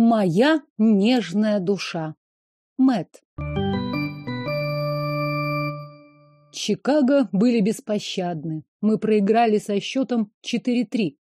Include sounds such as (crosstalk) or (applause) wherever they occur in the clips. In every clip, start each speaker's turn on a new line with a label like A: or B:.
A: Моя нежная душа. Мэт. Чикаго были беспощадны. Мы проиграли со счетом 4-3.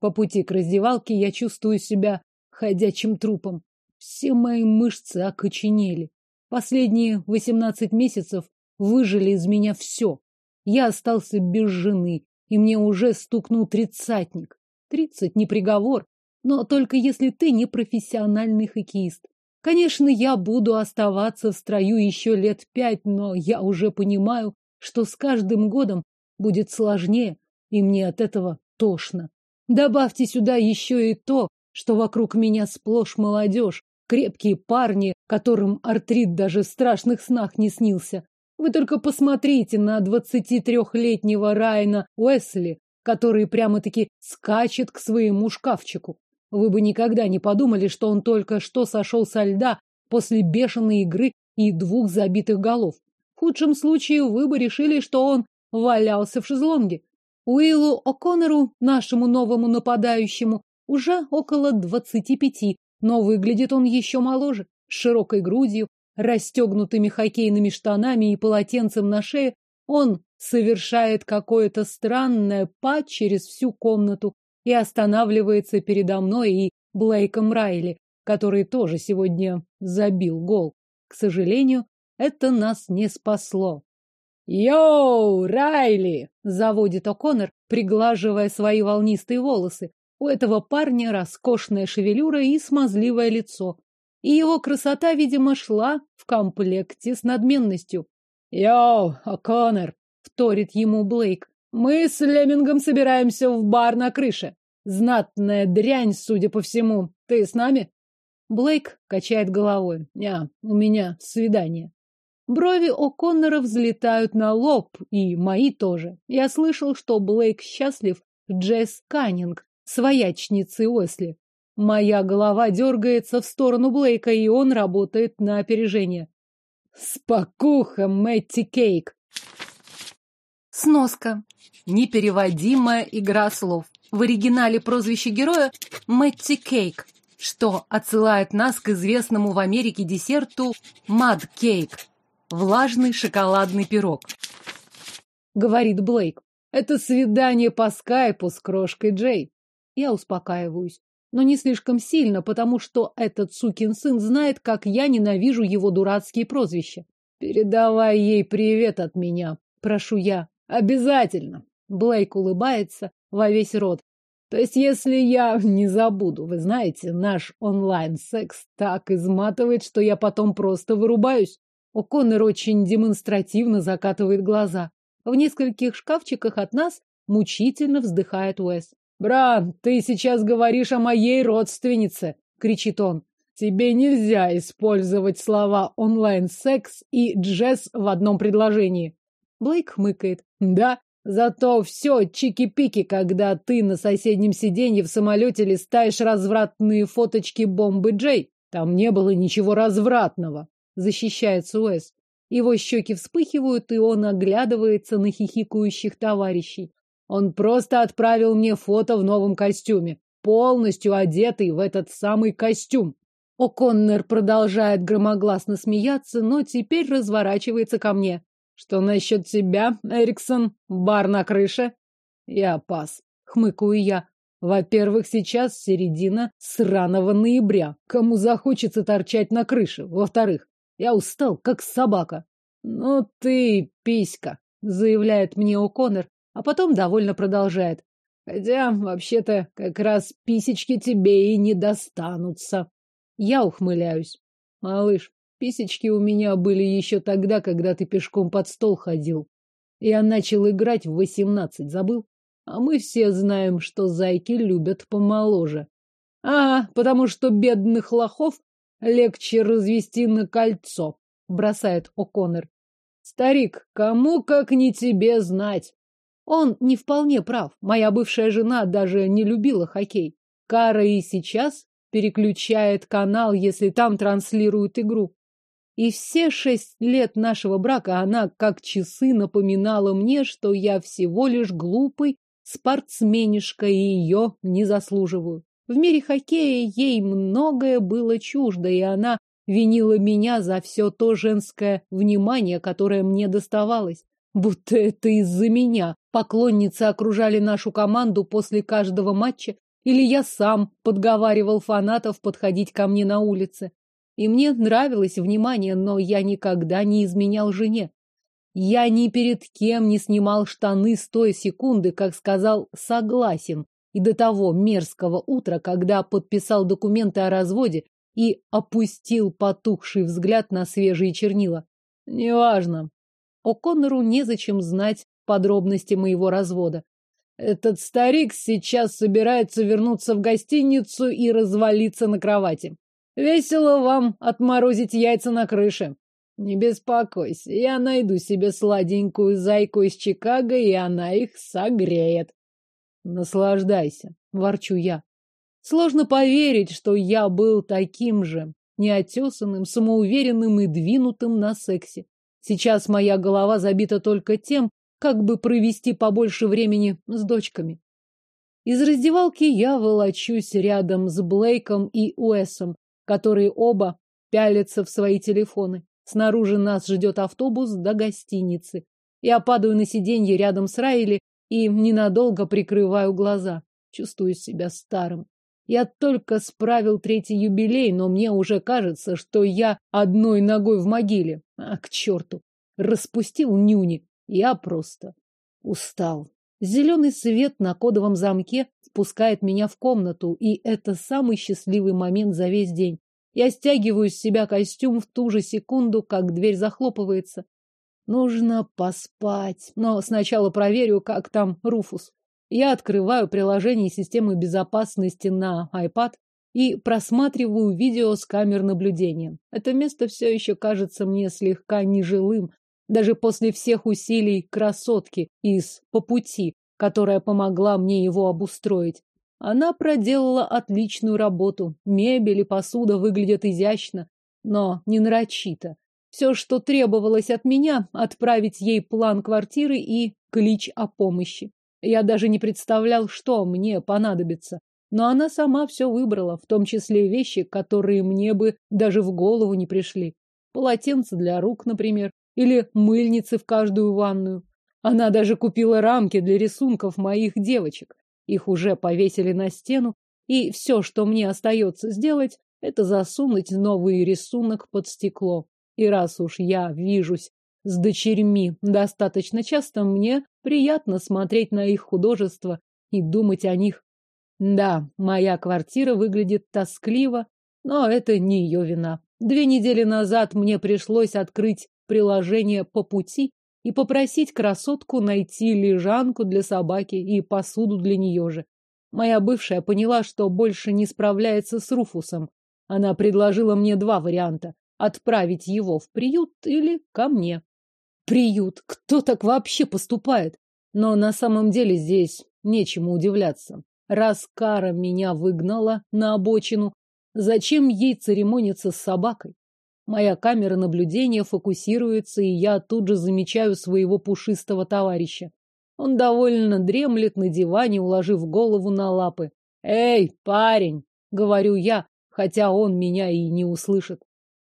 A: По пути к раздевалке я чувствую себя ходячим трупом. Все мои мышцы окоченели. Последние 18 месяцев выжили из меня все. Я остался без жены, и мне уже стукнул тридцатник. Тридцать не приговор, но только если ты не профессиональный хоккеист. Конечно, я буду оставаться в строю еще лет пять, но я уже понимаю, что с каждым годом будет сложнее, и мне от этого тошно. Добавьте сюда еще и то, что вокруг меня сплошь молодежь, крепкие парни, которым артрит даже в страшных снах не снился. Вы только посмотрите на двадцати трехлетнего Райана Уэсли, который прямо-таки скачет к своему шкафчику. Вы бы никогда не подумали, что он только что сошел со льда после бешеной игры и двух забитых голов. В худшем случае вы бы решили, что он валялся в шезлонге. Уиллу О'Коннору, нашему новому нападающему, уже около двадцати пяти, но выглядит он еще моложе, с широкой грудью, расстегнутыми хоккейными штанами и полотенцем на шее. Он совершает какое-то странное па через всю комнату, и останавливается передо мной и Блейком Райли, который тоже сегодня забил гол. К сожалению, это нас не спасло. «Йоу, Райли!» — заводит О'Коннор, приглаживая свои волнистые волосы. У этого парня роскошная шевелюра и смазливое лицо. И его красота, видимо, шла в комплекте с надменностью. «Йоу, О'Коннор!» — вторит ему Блейк. Мы с Лемингом собираемся в бар на крыше. Знатная дрянь, судя по всему. Ты с нами? Блейк качает головой. Я, у меня свидание. Брови О'Коннора взлетают на лоб, и мои тоже. Я слышал, что Блейк счастлив Джесс Каннинг, своячницы Уэсли. Моя голова дергается в сторону Блейка, и он работает на опережение. Спокуха, Мэтти Кейк.
B: Сноска. Непереводимая игра слов. В оригинале прозвище героя Мэтти Кейк, что отсылает нас к известному в Америке десерту Мад Кейк. Влажный шоколадный пирог.
A: Говорит Блейк. Это свидание по скайпу с крошкой Джей. Я успокаиваюсь. Но не слишком сильно, потому что этот сукин сын знает, как я ненавижу его дурацкие прозвища. Передавай ей привет от меня, прошу я. Обязательно. Блейк улыбается во весь рот. То есть, если я (laughs) не забуду, вы знаете, наш онлайн-секс так изматывает, что я потом просто вырубаюсь. О'Коннор очень демонстративно закатывает глаза. В нескольких шкафчиках от нас мучительно вздыхает Уэс. «Бран, ты сейчас говоришь о моей родственнице!» — кричит он. «Тебе нельзя использовать слова онлайн-секс и джесс в одном предложении». Блейк хмыкает. Да, зато все чики-пики, когда ты на соседнем сиденье в самолете листаешь развратные фоточки бомбы Джей. Там не было ничего развратного, защищается Уэс. Его щеки вспыхивают, и он оглядывается на хихикающих товарищей. Он просто отправил мне фото в новом костюме, полностью одетый в этот самый костюм. О'Коннор продолжает громогласно смеяться, но теперь разворачивается ко мне. Что насчет тебя, Эриксон? Бар на крыше? Я пас. Хмыкаю я. Во-первых, сейчас середина сраного ноября. Кому захочется торчать на крыше? Во-вторых, я устал, как собака. Ну ты писька, заявляет мне О'Коннор, а потом довольно продолжает. Хотя, вообще-то, как раз писечки тебе и не достанутся. Я ухмыляюсь. Малыш, Писечки у меня были еще тогда, когда ты пешком под стол ходил. Я начал играть в восемнадцать, забыл? А мы все знаем, что зайки любят помоложе. А, потому что бедных лохов легче развести на кольцо, бросает О'Коннор. Старик, кому как не тебе знать. Он не вполне прав. Моя бывшая жена даже не любила хоккей. Кара и сейчас переключает канал, если там транслируют игру. И все шесть лет нашего брака она, как часы, напоминала мне, что я всего лишь глупый спортсменишка и ее не заслуживаю. В мире хоккея ей многое было чуждо, и она винила меня за все то женское внимание, которое мне доставалось. Будто это из-за меня поклонницы окружали нашу команду после каждого матча, или я сам подговаривал фанатов подходить ко мне на улице. И мне нравилось внимание, но я никогда не изменял жене. Я ни перед кем не снимал штаны с той секунды, как сказал «согласен», и до того мерзкого утра, когда подписал документы о разводе и опустил потухший взгляд на свежие чернила. Неважно. О'Коннору незачем знать подробности моего развода. Этот старик сейчас собирается вернуться в гостиницу и развалиться на кровати. Весело вам отморозить яйца на крыше. Не беспокойся, я найду себе сладенькую зайку из Чикаго, и она их согреет. Наслаждайся, ворчу я. Сложно поверить, что я был таким же, неотесанным, самоуверенным и двинутым на сексе. Сейчас моя голова забита только тем, как бы провести побольше времени с дочками. Из раздевалки я волочусь рядом с Блейком и Уэсом, которые оба пялятся в свои телефоны. Снаружи нас ждет автобус до гостиницы. Я падаю на сиденье рядом с Райли и ненадолго прикрываю глаза. Чувствую себя старым. Я только справил третий юбилей, но мне уже кажется, что я одной ногой в могиле. А, к черту! Распустил нюни. Я просто устал. Зеленый свет на кодовом замке спускает меня в комнату, и это самый счастливый момент за весь день. Я стягиваю с себя костюм в ту же секунду, как дверь захлопывается. Нужно поспать, но сначала проверю, как там Руфус. Я открываю приложение системы безопасности на iPad и просматриваю видео с камер наблюдения. Это место все еще кажется мне слегка нежилым, даже после всех усилий красотки из «По пути», которая помогла мне его обустроить. Она проделала отличную работу. Мебель и посуда выглядят изящно, но не нарочито. Все, что требовалось от меня, отправить ей план квартиры и клич о помощи. Я даже не представлял, что мне понадобится. Но она сама все выбрала, в том числе вещи, которые мне бы даже в голову не пришли. Полотенце для рук, например, или мыльницы в каждую ванную. Она даже купила рамки для рисунков моих девочек. Их уже повесили на стену, и все, что мне остается сделать, это засунуть новый рисунок под стекло. И раз уж я вижусь с дочерьми достаточно часто, мне приятно смотреть на их художество и думать о них. Да, моя квартира выглядит тоскливо, но это не ее вина. Две недели назад мне пришлось открыть приложение по пути и попросить красотку найти лежанку для собаки и посуду для нее же. Моя бывшая поняла, что больше не справляется с Руфусом. Она предложила мне два варианта – отправить его в приют или ко мне. Приют? Кто так вообще поступает? Но на самом деле здесь нечему удивляться. Раз Кара меня выгнала на обочину, зачем ей церемониться с собакой? Моя камера наблюдения фокусируется, и я тут же замечаю своего пушистого товарища. Он довольно дремлет на диване, уложив голову на лапы. «Эй, парень!» — говорю я, хотя он меня и не услышит.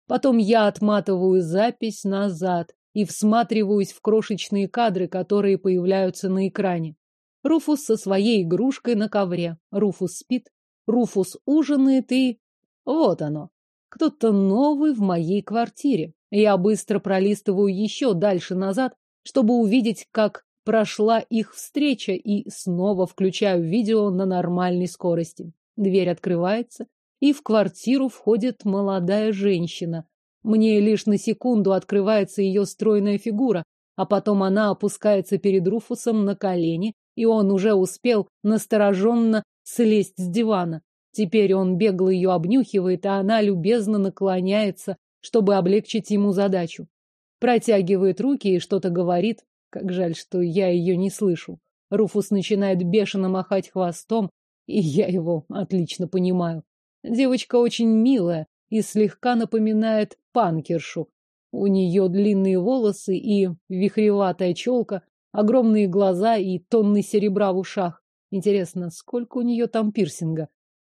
A: Потом я отматываю запись назад и всматриваюсь в крошечные кадры, которые появляются на экране. Руфус со своей игрушкой на ковре. Руфус спит. Руфус ужинает и... Вот оно. Кто-то новый в моей квартире. Я быстро пролистываю еще дальше назад, чтобы увидеть, как прошла их встреча, и снова включаю видео на нормальной скорости. Дверь открывается, и в квартиру входит молодая женщина. Мне лишь на секунду открывается ее стройная фигура, а потом она опускается перед Руфусом на колени, и он уже успел настороженно слезть с дивана. Теперь он бегло ее обнюхивает, а она любезно наклоняется, чтобы облегчить ему задачу. Протягивает руки и что-то говорит. Как жаль, что я ее не слышу. Руфус начинает бешено махать хвостом, и я его отлично понимаю. Девочка очень милая и слегка напоминает панкершу. У нее длинные волосы и вихреватая челка, огромные глаза и тонны серебра в ушах. Интересно, сколько у нее там пирсинга?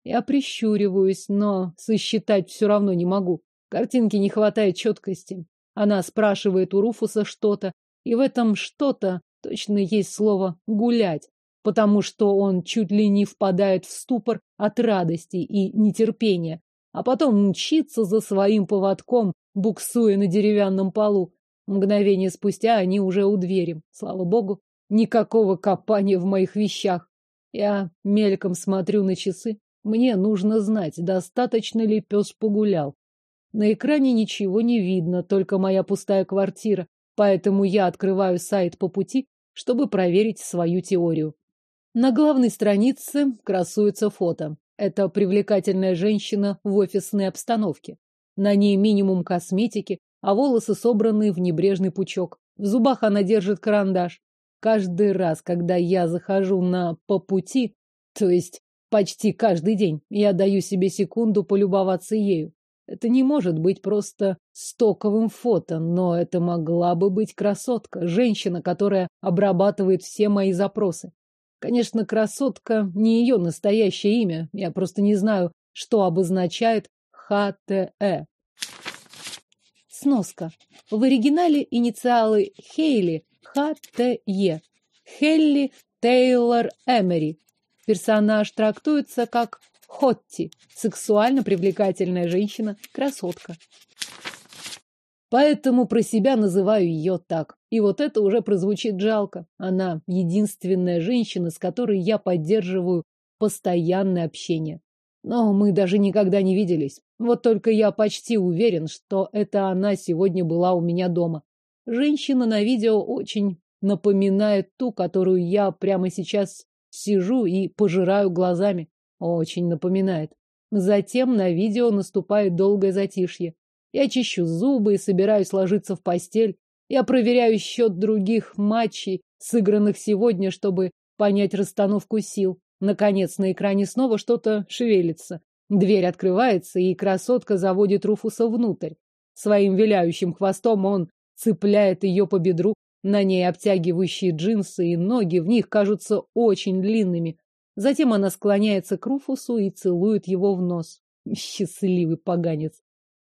A: Я прищуриваюсь, но сосчитать все равно не могу. Картинки не хватает четкости. Она спрашивает у Руфуса что-то, и в этом что-то точно есть слово «гулять», потому что он чуть ли не впадает в ступор от радости и нетерпения, а потом мчится за своим поводком, буксуя на деревянном полу. Мгновение спустя они уже у двери. Слава богу, никакого копания в моих вещах. Я мельком смотрю на часы. Мне нужно знать, достаточно ли пес погулял. На экране ничего не видно, только моя пустая квартира, поэтому я открываю сайт по пути, чтобы проверить свою теорию. На главной странице красуется фото. Это привлекательная женщина в офисной обстановке. На ней минимум косметики, а волосы собраны в небрежный пучок. В зубах она держит карандаш. Каждый раз, когда я захожу на по пути, то есть почти каждый день, я даю себе секунду полюбоваться ею. Это не может быть просто стоковым фото, но это могла бы быть красотка, женщина, которая обрабатывает все мои запросы. Конечно, красотка не ее настоящее имя, я просто не знаю, что обозначает ХТЭ. Сноска. В оригинале инициалы Хейли ХТЕ. Хелли Тейлор Эмери. Персонаж трактуется как Хотти, сексуально привлекательная женщина, красотка. Поэтому про себя называю ее так. И вот это уже прозвучит жалко. Она единственная женщина, с которой я поддерживаю постоянное общение. Но мы даже никогда не виделись. Вот только я почти уверен, что это она сегодня была у меня дома. Женщина на видео очень напоминает ту, которую я прямо сейчас сижу и пожираю глазами. Очень напоминает. Затем на видео наступает долгое затишье. Я чищу зубы и собираюсь ложиться в постель. Я проверяю счет других матчей, сыгранных сегодня, чтобы понять расстановку сил. Наконец, на экране снова что-то шевелится. Дверь открывается, и красотка заводит Руфуса внутрь. Своим виляющим хвостом он цепляет ее по бедру, на ней обтягивающие джинсы и ноги в них кажутся очень длинными. Затем она склоняется к Руфусу и целует его в нос. Счастливый поганец.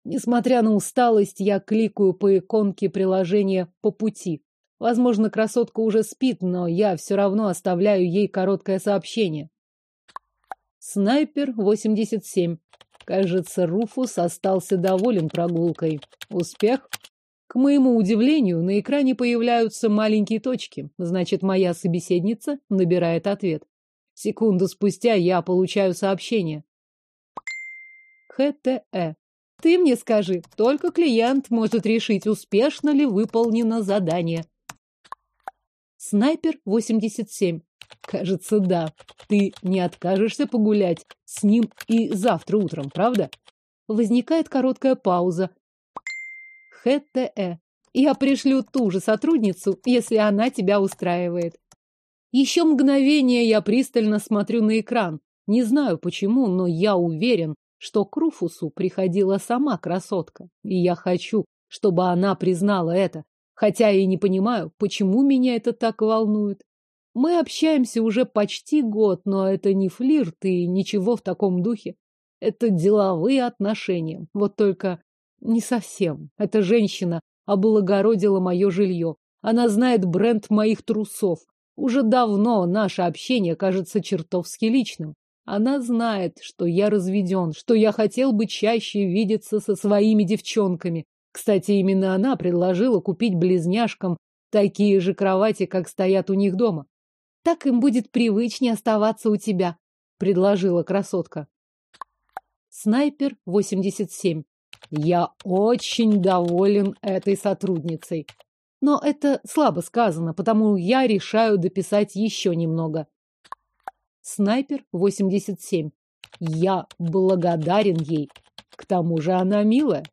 A: Несмотря на усталость, я кликаю по иконке приложения по пути. Возможно, красотка уже спит, но я все равно оставляю ей короткое сообщение. Снайпер 87. Кажется, Руфус остался доволен прогулкой. Успех? К моему удивлению, на экране появляются маленькие точки. Значит, моя собеседница набирает ответ. Секунду спустя я получаю сообщение. ХТЭ. Ты мне скажи, только клиент может решить, успешно ли выполнено задание. Снайпер 87. Кажется, да. Ты не откажешься погулять с ним и завтра утром, правда? Возникает короткая пауза. ХТЭ. Я пришлю ту же сотрудницу, если она тебя устраивает. Еще мгновение я пристально смотрю на экран. Не знаю почему, но я уверен, что к Руфусу приходила сама красотка. И я хочу, чтобы она признала это хотя и не понимаю, почему меня это так волнует. Мы общаемся уже почти год, но это не флирт и ничего в таком духе. Это деловые отношения. Вот только не совсем. Эта женщина облагородила мое жилье. Она знает бренд моих трусов. Уже давно наше общение кажется чертовски личным. Она знает, что я разведен, что я хотел бы чаще видеться со своими девчонками, кстати, именно она предложила купить близняшкам такие же кровати, как стоят у них дома. Так им будет привычнее оставаться у тебя, предложила красотка. Снайпер 87. Я очень доволен этой сотрудницей. Но это слабо сказано, потому я решаю дописать еще немного. Снайпер 87. Я благодарен ей. К тому же она милая.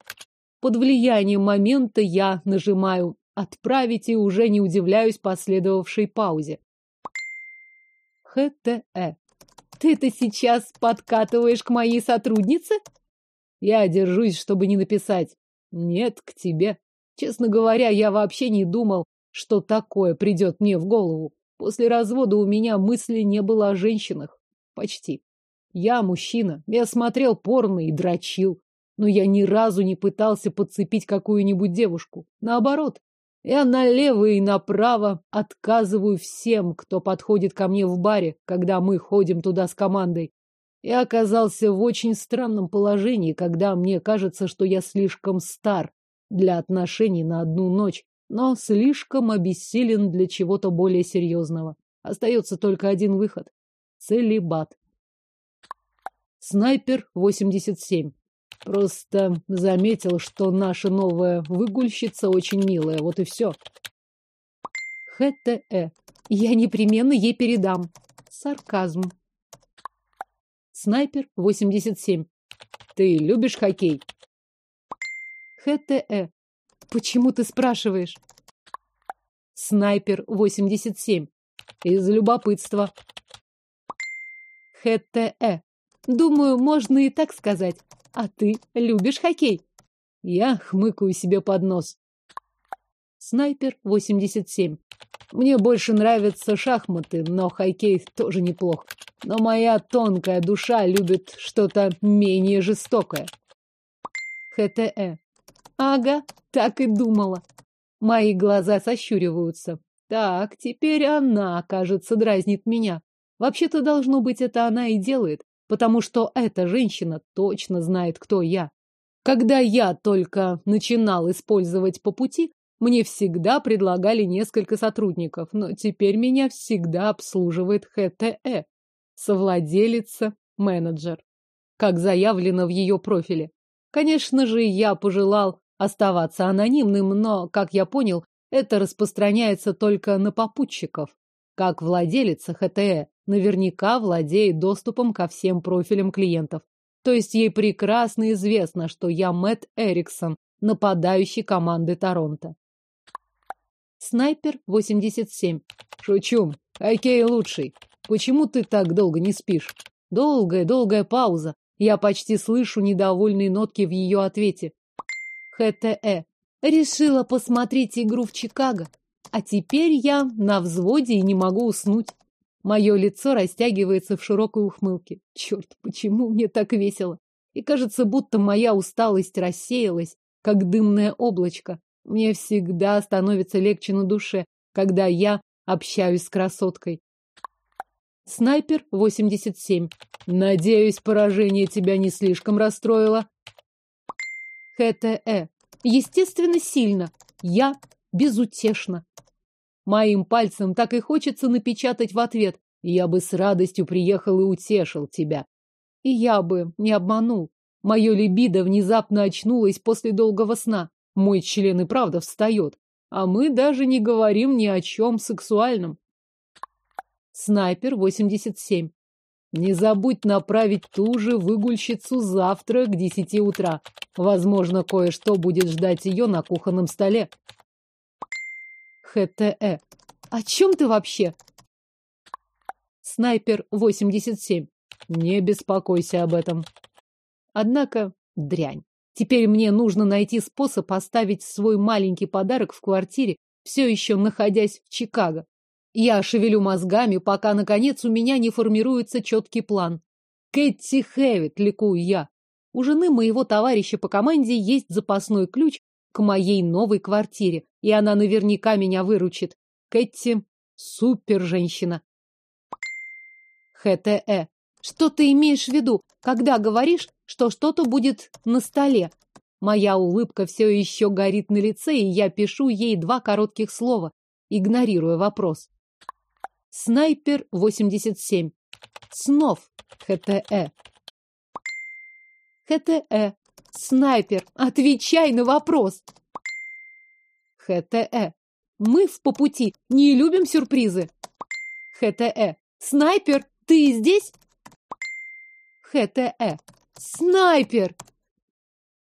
A: Под влиянием момента я нажимаю «Отправить» и уже не удивляюсь последовавшей паузе. ХТЭ. Ты это сейчас подкатываешь к моей сотруднице? Я держусь, чтобы не написать. Нет, к тебе. Честно говоря, я вообще не думал, что такое придет мне в голову. После развода у меня мысли не было о женщинах. Почти. Я мужчина, я смотрел порно и дрочил, но я ни разу не пытался подцепить какую-нибудь девушку. Наоборот, я налево и направо отказываю всем, кто подходит ко мне в баре, когда мы ходим туда с командой. Я оказался в очень странном положении, когда мне кажется, что я слишком стар для отношений на одну ночь, но слишком обессилен для чего-то более серьезного. Остается только один выход — целебат. Снайпер 87. Просто заметил, что наша новая выгульщица очень милая, вот и все. ХТЭ. Я непременно ей передам. Сарказм. Снайпер 87. Ты любишь хоккей? ХТЭ. Почему ты спрашиваешь? Снайпер 87. Из любопытства. ХТЭ. Думаю, можно и так сказать. А ты любишь хоккей? Я хмыкаю себе под нос. Снайпер 87. Мне больше нравятся шахматы, но хоккей тоже неплох. Но моя тонкая душа любит что-то менее жестокое. ХТЭ. Ага, так и думала. Мои глаза сощуриваются. Так, теперь она, кажется, дразнит меня. Вообще-то, должно быть, это она и делает потому что эта женщина точно знает, кто я. Когда я только начинал использовать по пути, мне всегда предлагали несколько сотрудников, но теперь меня всегда обслуживает ХТЭ, совладелица, менеджер, как заявлено в ее профиле. Конечно же, я пожелал оставаться анонимным, но, как я понял, это распространяется только на попутчиков. Как владелица ХТЭ наверняка владеет доступом ко всем профилям клиентов. То есть ей прекрасно известно, что я Мэтт Эриксон, нападающий команды Торонто. Снайпер 87. Шучу. Окей, лучший. Почему ты так долго не спишь? Долгая-долгая пауза. Я почти слышу недовольные нотки в ее ответе. ХТЭ. Решила посмотреть игру в Чикаго. А теперь я на взводе и не могу уснуть. Мое лицо растягивается в широкой ухмылке. Черт, почему мне так весело? И кажется, будто моя усталость рассеялась, как дымное облачко. Мне всегда становится легче на душе, когда я общаюсь с красоткой. Снайпер 87. Надеюсь, поражение тебя не слишком расстроило. ХТЭ. Естественно, сильно. Я безутешна. Моим пальцем так и хочется напечатать в ответ. Я бы с радостью приехал и утешил тебя. И я бы не обманул. Мое либидо внезапно очнулось после долгого сна. Мой член и правда встает. А мы даже не говорим ни о чем сексуальном. Снайпер 87. Не забудь направить ту же выгульщицу завтра к десяти утра. Возможно, кое-что будет ждать ее на кухонном столе. ХТЭ. О чем ты вообще? Снайпер 87. Не беспокойся об этом. Однако, дрянь. Теперь мне нужно найти способ оставить свой маленький подарок в квартире, все еще находясь в Чикаго. Я шевелю мозгами, пока, наконец, у меня не формируется четкий план. Кэти Хэвит, ликую я. У жены моего товарища по команде есть запасной ключ к моей новой квартире, и она наверняка меня выручит. Кэти — супер женщина. ХТЭ. Что ты имеешь в виду, когда говоришь, что что-то будет на столе? Моя улыбка все еще горит на лице, и я пишу ей два коротких слова, игнорируя вопрос. Снайпер 87. Снов. ХТЭ. ХТЭ. Снайпер, отвечай на вопрос. ХТЭ. Мы в по пути не любим сюрпризы. ХТЭ. Снайпер, ты здесь? ХТЭ. Снайпер!